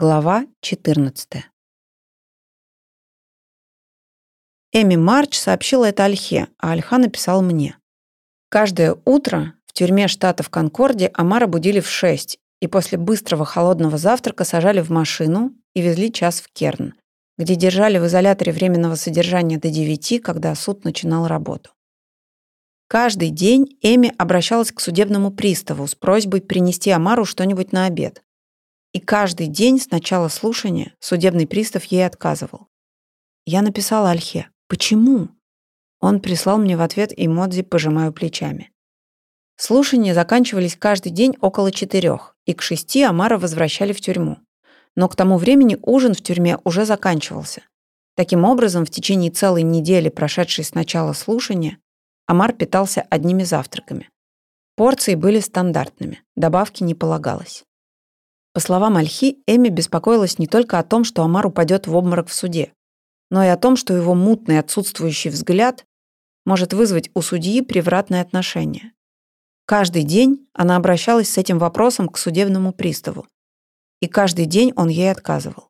Глава 14. Эми Марч сообщила это Альхе, а Альха написал мне. Каждое утро в тюрьме штата в Конкорде Амара будили в 6 и после быстрого холодного завтрака сажали в машину и везли час в Керн, где держали в изоляторе временного содержания до 9, когда суд начинал работу. Каждый день Эми обращалась к судебному приставу с просьбой принести Амару что-нибудь на обед, и каждый день с начала слушания судебный пристав ей отказывал. Я написала Альхе «Почему?». Он прислал мне в ответ эмодзи «Пожимаю плечами». Слушания заканчивались каждый день около четырех, и к шести Амара возвращали в тюрьму. Но к тому времени ужин в тюрьме уже заканчивался. Таким образом, в течение целой недели, прошедшей с начала слушания, Амар питался одними завтраками. Порции были стандартными, добавки не полагалось. По словам Альхи, Эми беспокоилась не только о том, что Амар упадет в обморок в суде, но и о том, что его мутный отсутствующий взгляд может вызвать у судьи превратное отношение. Каждый день она обращалась с этим вопросом к судебному приставу, и каждый день он ей отказывал.